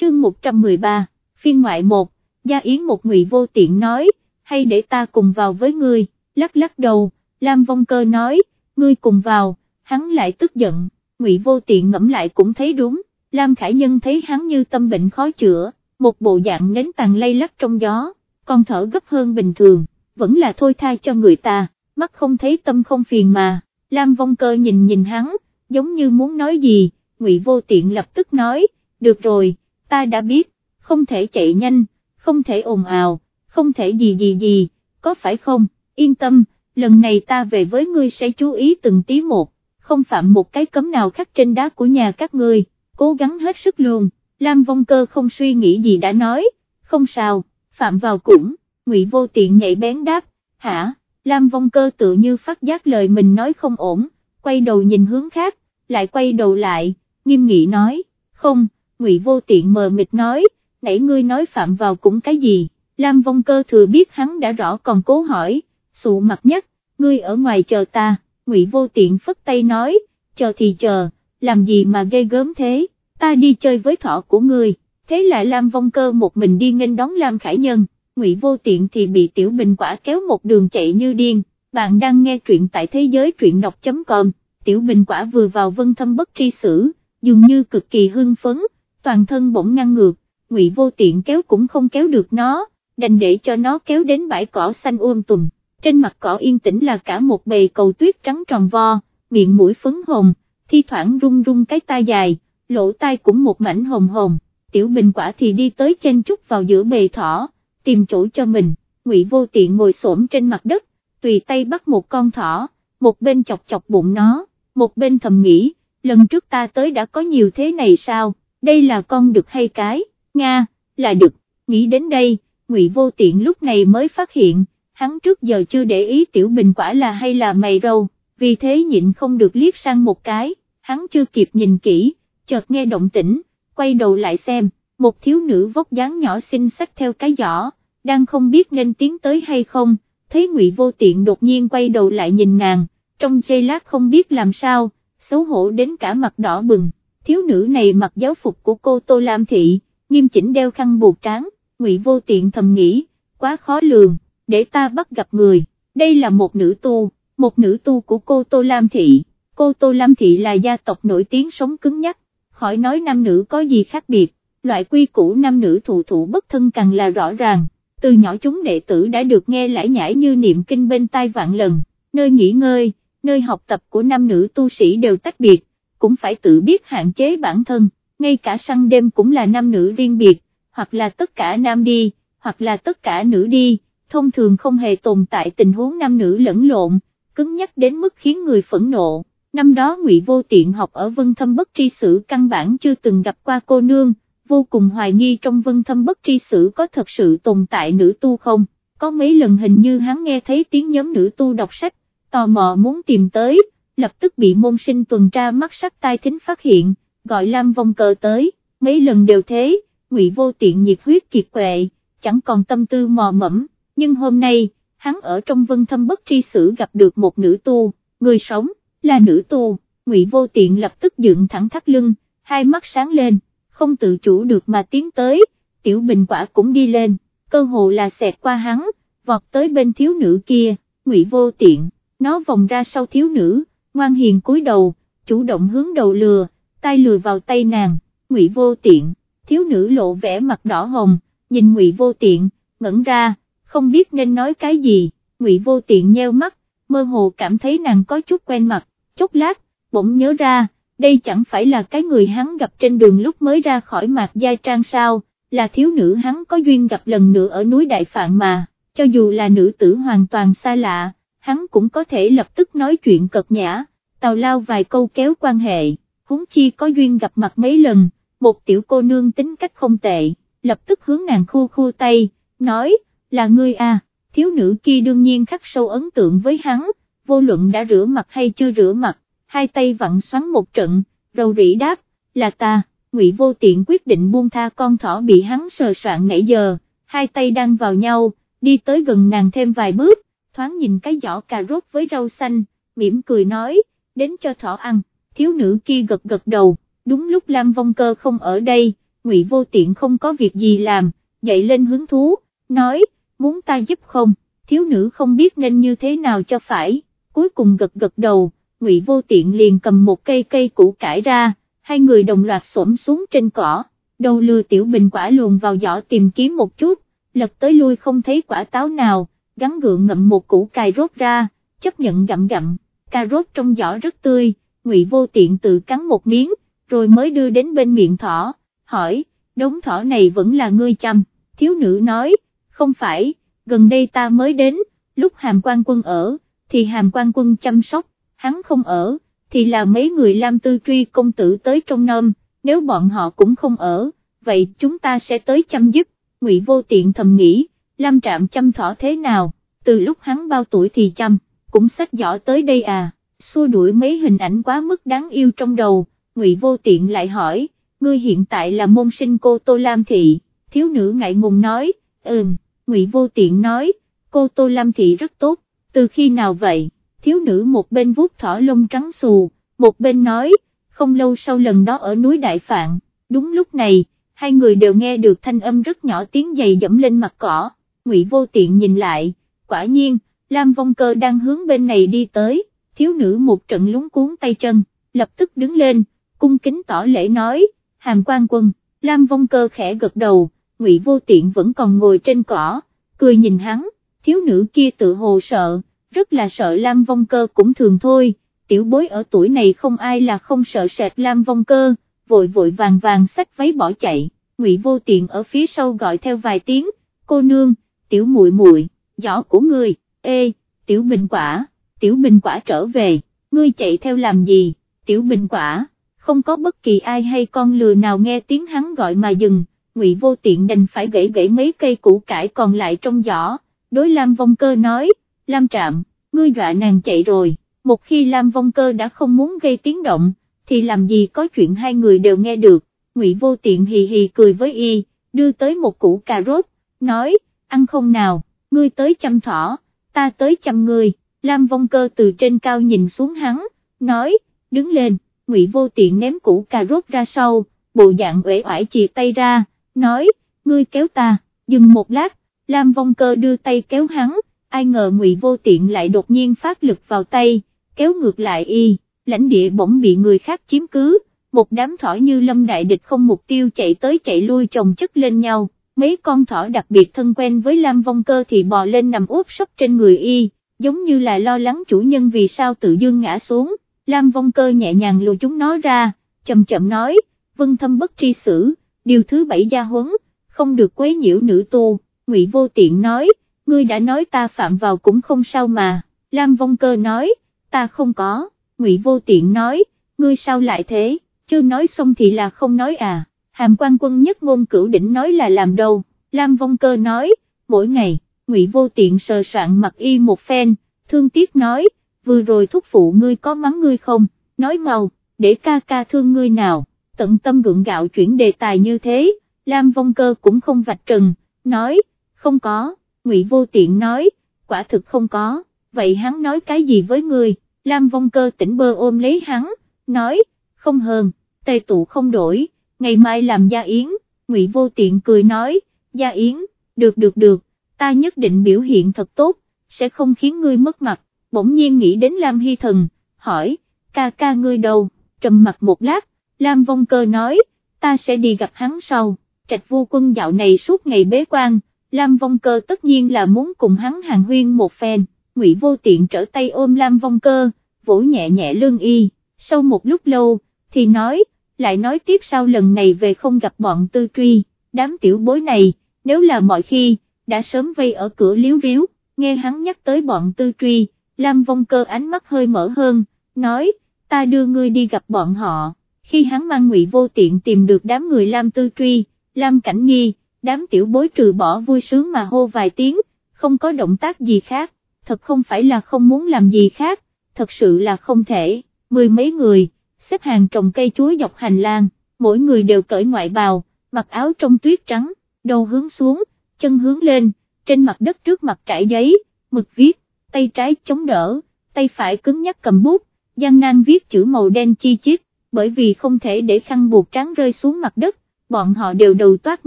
chương 113, phiên ngoại 1, Gia Yến một ngụy vô tiện nói, hay để ta cùng vào với ngươi, lắc lắc đầu, Lam Vong Cơ nói, ngươi cùng vào, hắn lại tức giận, ngụy vô tiện ngẫm lại cũng thấy đúng, Lam Khải Nhân thấy hắn như tâm bệnh khó chữa, một bộ dạng nến tàn lay lắc trong gió, còn thở gấp hơn bình thường, vẫn là thôi thai cho người ta, mắt không thấy tâm không phiền mà, Lam Vong Cơ nhìn nhìn hắn, giống như muốn nói gì, ngụy vô tiện lập tức nói, được rồi, ta đã biết, không thể chạy nhanh, không thể ồn ào, không thể gì gì gì, có phải không, yên tâm, lần này ta về với ngươi sẽ chú ý từng tí một, không phạm một cái cấm nào khắc trên đá của nhà các ngươi, cố gắng hết sức luôn, Lam Vong Cơ không suy nghĩ gì đã nói, không sao, phạm vào cũng, ngụy vô tiện nhảy bén đáp, hả, Lam Vong Cơ tự như phát giác lời mình nói không ổn, quay đầu nhìn hướng khác, lại quay đầu lại, nghiêm nghị nói, không, ngụy vô tiện mờ mịt nói, nãy ngươi nói phạm vào cũng cái gì, Lam Vong Cơ thừa biết hắn đã rõ còn cố hỏi, sụ mặt nhất, ngươi ở ngoài chờ ta, ngụy vô tiện phất tay nói, chờ thì chờ, làm gì mà gây gớm thế, ta đi chơi với thọ của ngươi, thế là Lam Vong Cơ một mình đi nghênh đón Lam Khải Nhân, ngụy vô tiện thì bị Tiểu Bình Quả kéo một đường chạy như điên, bạn đang nghe truyện tại thế giới truyện đọc.com, Tiểu Bình Quả vừa vào vân thâm bất tri xử, dường như cực kỳ hưng phấn, toàn thân bỗng ngăn ngược, ngụy vô tiện kéo cũng không kéo được nó, đành để cho nó kéo đến bãi cỏ xanh um tùm, trên mặt cỏ yên tĩnh là cả một bầy cầu tuyết trắng tròn vo, miệng mũi phấn hồng, thi thoảng rung rung cái tai dài, lỗ tai cũng một mảnh hồng hồng, tiểu bình quả thì đi tới chen chút vào giữa bầy thỏ, tìm chỗ cho mình, ngụy vô tiện ngồi xổm trên mặt đất, tùy tay bắt một con thỏ, một bên chọc chọc bụng nó, một bên thầm nghĩ, lần trước ta tới đã có nhiều thế này sao, đây là con đực hay cái, Nga, là đực, nghĩ đến đây, ngụy vô tiện lúc này mới phát hiện, hắn trước giờ chưa để ý tiểu bình quả là hay là mày râu, vì thế nhịn không được liếc sang một cái, hắn chưa kịp nhìn kỹ, chợt nghe động tĩnh, quay đầu lại xem, một thiếu nữ vóc dáng nhỏ xinh xách theo cái giỏ, đang không biết nên tiến tới hay không, thấy ngụy vô tiện đột nhiên quay đầu lại nhìn nàng, trong giây lát không biết làm sao, xấu hổ đến cả mặt đỏ bừng, thiếu nữ này mặc giáo phục của cô Tô Lam Thị, nghiêm chỉnh đeo khăn buộc trán, ngụy vô tiện thầm nghĩ, quá khó lường, để ta bắt gặp người, đây là một nữ tu, một nữ tu của cô Tô Lam Thị, cô Tô Lam Thị là gia tộc nổi tiếng sống cứng nhắc, khỏi nói nam nữ có gì khác biệt, loại quy củ nam nữ thụ thụ bất thân càng là rõ ràng, từ nhỏ chúng đệ tử đã được nghe lải nhải như niệm kinh bên tai vạn lần, nơi nghỉ ngơi, nơi học tập của nam nữ tu sĩ đều tách biệt, cũng phải tự biết hạn chế bản thân, ngay cả săn đêm cũng là nam nữ riêng biệt, hoặc là tất cả nam đi, hoặc là tất cả nữ đi, thông thường không hề tồn tại tình huống nam nữ lẫn lộn, cứng nhắc đến mức khiến người phẫn nộ. Năm đó Ngụy Vô Tiện học ở Vân Thâm Bất Tri Sử căn bản chưa từng gặp qua cô nương, vô cùng hoài nghi trong Vân Thâm Bất Tri Sử có thật sự tồn tại nữ tu không, có mấy lần hình như hắn nghe thấy tiếng nhóm nữ tu đọc sách, tò mò muốn tìm tới, lập tức bị môn sinh tuần tra mắt sắc tai thính phát hiện, gọi Lam Vong Cờ tới, mấy lần đều thế, Ngụy Vô Tiện nhiệt huyết kiệt quệ, chẳng còn tâm tư mò mẫm, nhưng hôm nay, hắn ở trong vân thâm bất tri sử gặp được một nữ tu, người sống, là nữ tu, Ngụy Vô Tiện lập tức dựng thẳng thắt lưng, hai mắt sáng lên, không tự chủ được mà tiến tới, tiểu bình quả cũng đi lên, cơ hồ là xẹt qua hắn, vọt tới bên thiếu nữ kia, Ngụy Vô Tiện, nó vòng ra sau thiếu nữ, ngoan hiền cúi đầu, chủ động hướng đầu lừa, tay lừa vào tay nàng, Ngụy Vô Tiện, thiếu nữ lộ vẻ mặt đỏ hồng, nhìn Ngụy Vô Tiện, ngẩn ra, không biết nên nói cái gì, Ngụy Vô Tiện nheo mắt, mơ hồ cảm thấy nàng có chút quen mặt, chốc lát, bỗng nhớ ra, đây chẳng phải là cái người hắn gặp trên đường lúc mới ra khỏi mạc gia trang sao, là thiếu nữ hắn có duyên gặp lần nữa ở núi Đại Phạn mà, cho dù là nữ tử hoàn toàn xa lạ, hắn cũng có thể lập tức nói chuyện cật nhã, tào lao vài câu kéo quan hệ, huống chi có duyên gặp mặt mấy lần, một tiểu cô nương tính cách không tệ, lập tức hướng nàng khu khu tay, nói, là ngươi à, thiếu nữ kia đương nhiên khắc sâu ấn tượng với hắn, vô luận đã rửa mặt hay chưa rửa mặt, hai tay vặn xoắn một trận, rầu rĩ đáp, là ta, ngụy vô tiện quyết định buông tha con thỏ bị hắn sờ soạn nãy giờ, hai tay đang vào nhau, đi tới gần nàng thêm vài bước, thoáng nhìn cái giỏ cà rốt với rau xanh, mỉm cười nói, đến cho thỏ ăn, thiếu nữ kia gật gật đầu, đúng lúc Lam Vong Cơ không ở đây, Ngụy Vô Tiện không có việc gì làm, dậy lên hứng thú, nói, muốn ta giúp không, thiếu nữ không biết nên như thế nào cho phải, cuối cùng gật gật đầu, Ngụy Vô Tiện liền cầm một cây cây củ cải ra, hai người đồng loạt xổm xuống trên cỏ, đầu lừa tiểu bình quả luồn vào giỏ tìm kiếm một chút, lật tới lui không thấy quả táo nào, gắn gượng ngậm một củ cài rốt ra, chấp nhận gặm gặm, cà rốt trong giỏ rất tươi, Ngụy Vô Tiện tự cắn một miếng, rồi mới đưa đến bên miệng thỏ, hỏi, đống thỏ này vẫn là ngươi chăm, thiếu nữ nói, không phải, gần đây ta mới đến, lúc hàm quan quân ở, thì hàm quan quân chăm sóc, hắn không ở, thì là mấy người Lam Tư Truy công tử tới trong nôm, nếu bọn họ cũng không ở, vậy chúng ta sẽ tới chăm giúp, Ngụy Vô Tiện thầm nghĩ, Lam Trạm chăm thỏ thế nào, từ lúc hắn bao tuổi thì chăm, cũng sách giỏ tới đây à, xua đuổi mấy hình ảnh quá mức đáng yêu trong đầu, Ngụy Vô Tiện lại hỏi, ngươi hiện tại là môn sinh cô Tô Lam Thị, thiếu nữ ngại ngùng nói, ừm, Ngụy Vô Tiện nói, cô Tô Lam Thị rất tốt, từ khi nào vậy, thiếu nữ một bên vuốt thỏ lông trắng xù, một bên nói, không lâu sau lần đó ở núi Đại Phạn, đúng lúc này, hai người đều nghe được thanh âm rất nhỏ tiếng giày dẫm lên mặt cỏ, Ngụy Vô Tiện nhìn lại, quả nhiên, Lam Vong Cơ đang hướng bên này đi tới, thiếu nữ một trận lúng cuốn tay chân, lập tức đứng lên, cung kính tỏ lễ nói, hàm quan quân, Lam Vong Cơ khẽ gật đầu, Ngụy Vô Tiện vẫn còn ngồi trên cỏ, cười nhìn hắn, thiếu nữ kia tự hồ sợ, rất là sợ Lam Vong Cơ cũng thường thôi, tiểu bối ở tuổi này không ai là không sợ sệt Lam Vong Cơ, vội vội vàng vàng xách váy bỏ chạy, Ngụy Vô Tiện ở phía sau gọi theo vài tiếng, cô nương, tiểu muội muội, giỏ của ngươi, ê, tiểu bình quả, tiểu bình quả trở về, ngươi chạy theo làm gì, tiểu bình quả không có bất kỳ ai hay con lừa nào nghe tiếng hắn gọi mà dừng, Ngụy Vô Tiện đành phải gãy gãy mấy cây củ cải còn lại trong giỏ, đối Lam Vong Cơ nói, Lam Trạm, ngươi dọa nàng chạy rồi, một khi Lam Vong Cơ đã không muốn gây tiếng động, thì làm gì có chuyện hai người đều nghe được, Ngụy Vô Tiện hì hì cười với y, đưa tới một củ cà rốt, nói, ăn không nào, ngươi tới chăm thỏ, ta tới chăm ngươi, Lam Vong Cơ từ trên cao nhìn xuống hắn, nói, đứng lên. Ngụy Vô Tiện ném củ cà rốt ra sau, bộ dạng uể oải chì tay ra, nói, ngươi kéo ta, dừng một lát, Lam Vong Cơ đưa tay kéo hắn, ai ngờ Ngụy Vô Tiện lại đột nhiên phát lực vào tay, kéo ngược lại y, lãnh địa bỗng bị người khác chiếm cứ, một đám thỏ như lâm đại địch không mục tiêu chạy tới chạy lui chồng chất lên nhau, mấy con thỏ đặc biệt thân quen với Lam Vong Cơ thì bò lên nằm úp sấp trên người y, giống như là lo lắng chủ nhân vì sao tự dương ngã xuống. Lam Vong Cơ nhẹ nhàng lùi chúng nó ra, chậm chậm nói, vân thâm bất tri xử, điều thứ bảy gia huấn, không được quấy nhiễu nữ tu, Ngụy Vô Tiện nói, ngươi đã nói ta phạm vào cũng không sao mà, Lam Vong Cơ nói, ta không có, Ngụy Vô Tiện nói, ngươi sao lại thế, chưa nói xong thì là không nói à, hàm quan quân nhất ngôn cửu đỉnh nói là làm đâu, Lam Vong Cơ nói, mỗi ngày, Ngụy Vô Tiện sờ soạn mặc y một phen, thương tiếc nói, vừa rồi thúc phụ ngươi có mắng ngươi không, nói màu để ca ca thương ngươi nào, tận tâm gượng gạo chuyển đề tài như thế, Lam Vong Cơ cũng không vạch trần, nói, không có, Ngụy Vô Tiện nói, quả thực không có, vậy hắn nói cái gì với ngươi, Lam Vong Cơ tỉnh bơ ôm lấy hắn, nói, không hơn, tề tụ không đổi, ngày mai làm gia yến, Ngụy Vô Tiện cười nói, gia yến, được được được, ta nhất định biểu hiện thật tốt, sẽ không khiến ngươi mất mặt, bỗng nhiên nghĩ đến Lam Hy Thần, hỏi, ca ca ngươi đâu, trầm mặt một lát, Lam Vong Cơ nói, ta sẽ đi gặp hắn sau, trạch vô quân dạo này suốt ngày bế quan, Lam Vong Cơ tất nhiên là muốn cùng hắn hàng huyên một phen, Ngụy Vô Tiện trở tay ôm Lam Vong Cơ, vỗ nhẹ nhẹ lương y, sau một lúc lâu, thì nói, lại nói tiếp sau lần này về không gặp bọn tư truy, đám tiểu bối này, nếu là mọi khi, đã sớm vây ở cửa liếu riếu, nghe hắn nhắc tới bọn tư truy, Lam Vong Cơ ánh mắt hơi mở hơn, nói, ta đưa ngươi đi gặp bọn họ, khi hắn mang ngụy vô tiện tìm được đám người Lam Tư Truy, Lam Cảnh Nghi, đám tiểu bối trừ bỏ vui sướng mà hô vài tiếng, không có động tác gì khác, thật không phải là không muốn làm gì khác, thật sự là không thể, mười mấy người, xếp hàng trồng cây chuối dọc hành lang, mỗi người đều cởi ngoại bào, mặc áo trong tuyết trắng, đầu hướng xuống, chân hướng lên, trên mặt đất trước mặt trải giấy, mực viết, tay trái chống đỡ, tay phải cứng nhắc cầm bút, gian nan viết chữ màu đen chi chít, bởi vì không thể để khăn buộc trắng rơi xuống mặt đất, bọn họ đều đầu toát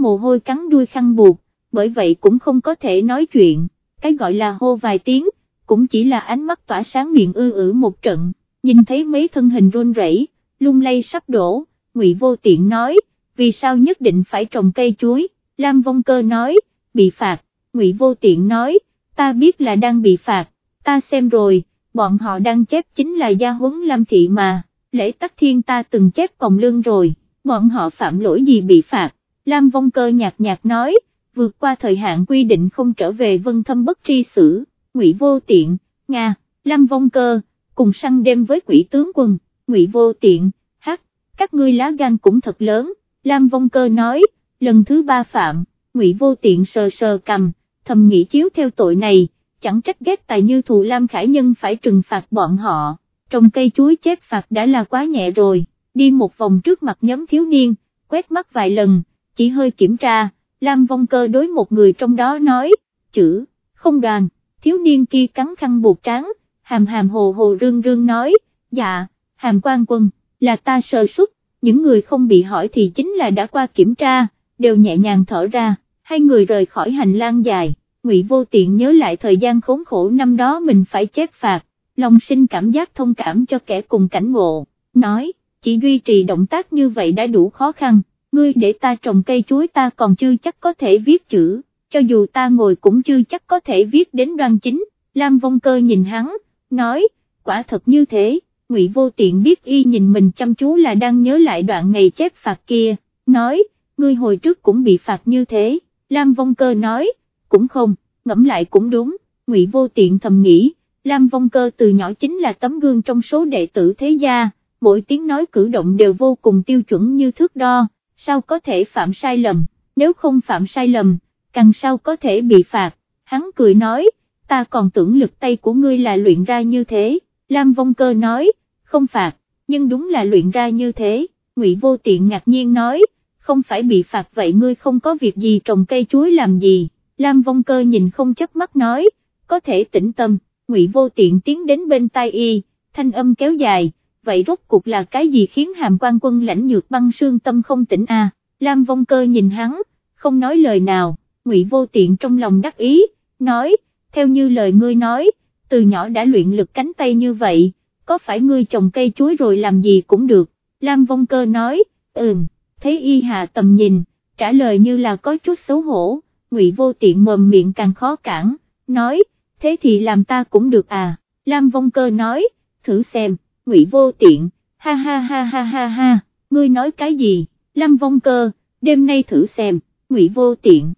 mồ hôi cắn đuôi khăn buộc, bởi vậy cũng không có thể nói chuyện, cái gọi là hô vài tiếng, cũng chỉ là ánh mắt tỏa sáng miệng ư ử một trận, nhìn thấy mấy thân hình run rẩy, lung lay sắp đổ, Ngụy Vô Tiện nói, vì sao nhất định phải trồng cây chuối, Lam Vong Cơ nói, bị phạt, Ngụy Vô Tiện nói, ta biết là đang bị phạt, ta xem rồi, bọn họ đang chép chính là gia huấn Lam Thị mà, lễ tắc thiên ta từng chép còng lương rồi, bọn họ phạm lỗi gì bị phạt, Lam Vong Cơ nhạt nhạt nói, vượt qua thời hạn quy định không trở về vân thâm bất tri xử, Ngụy Vô Tiện, Nga, Lam Vong Cơ, cùng săn đêm với quỷ tướng quân, Ngụy Vô Tiện, hắc, các ngươi lá gan cũng thật lớn, Lam Vong Cơ nói, lần thứ ba phạm, Ngụy Vô Tiện sờ sờ cầm, thầm nghĩ chiếu theo tội này, chẳng trách ghét tài như thù Lam Khải Nhân phải trừng phạt bọn họ, trồng cây chuối chết phạt đã là quá nhẹ rồi, đi một vòng trước mặt nhóm thiếu niên, quét mắt vài lần, chỉ hơi kiểm tra, Lam Vong Cơ đối một người trong đó nói, chữ, không đoàn, thiếu niên kia cắn khăn buộc trắng, hàm hàm hồ hồ rương rương nói, dạ, hàm quan quân, là ta sơ xuất, những người không bị hỏi thì chính là đã qua kiểm tra, đều nhẹ nhàng thở ra, hai người rời khỏi hành lang dài, Ngụy Vô Tiện nhớ lại thời gian khốn khổ năm đó mình phải chết phạt, lòng sinh cảm giác thông cảm cho kẻ cùng cảnh ngộ, nói, chỉ duy trì động tác như vậy đã đủ khó khăn, ngươi để ta trồng cây chuối ta còn chưa chắc có thể viết chữ, cho dù ta ngồi cũng chưa chắc có thể viết đến đoan chính, Lam Vong Cơ nhìn hắn, nói, quả thật như thế, Ngụy Vô Tiện biết y nhìn mình chăm chú là đang nhớ lại đoạn ngày chép phạt kia, nói, ngươi hồi trước cũng bị phạt như thế, Lam Vong Cơ nói, cũng không, ngẫm lại cũng đúng, Ngụy Vô Tiện thầm nghĩ, Lam Vong Cơ từ nhỏ chính là tấm gương trong số đệ tử thế gia, mỗi tiếng nói cử động đều vô cùng tiêu chuẩn như thước đo, sao có thể phạm sai lầm, nếu không phạm sai lầm, càng sao có thể bị phạt, hắn cười nói, ta còn tưởng lực tay của ngươi là luyện ra như thế, Lam Vong Cơ nói, không phạt, nhưng đúng là luyện ra như thế, Ngụy Vô Tiện ngạc nhiên nói, không phải bị phạt vậy ngươi không có việc gì trồng cây chuối làm gì, Lam Vong Cơ nhìn không chấp mắt nói, có thể tĩnh tâm, Ngụy Vô Tiện tiến đến bên tai y, thanh âm kéo dài, vậy rốt cuộc là cái gì khiến hàm quan quân lãnh nhược băng sương tâm không tỉnh a? Lam Vong Cơ nhìn hắn, không nói lời nào, Ngụy Vô Tiện trong lòng đắc ý, nói, theo như lời ngươi nói, từ nhỏ đã luyện lực cánh tay như vậy, có phải ngươi trồng cây chuối rồi làm gì cũng được, Lam Vong Cơ nói, ừm, thấy y hạ tầm nhìn, trả lời như là có chút xấu hổ, Ngụy Vô Tiện mồm miệng càng khó cản, nói, thế thì làm ta cũng được à, Lam Vong Cơ nói, thử xem, Ngụy Vô Tiện, ha ha ha ha ha ha, ngươi nói cái gì, Lam Vong Cơ, đêm nay thử xem, Ngụy Vô Tiện.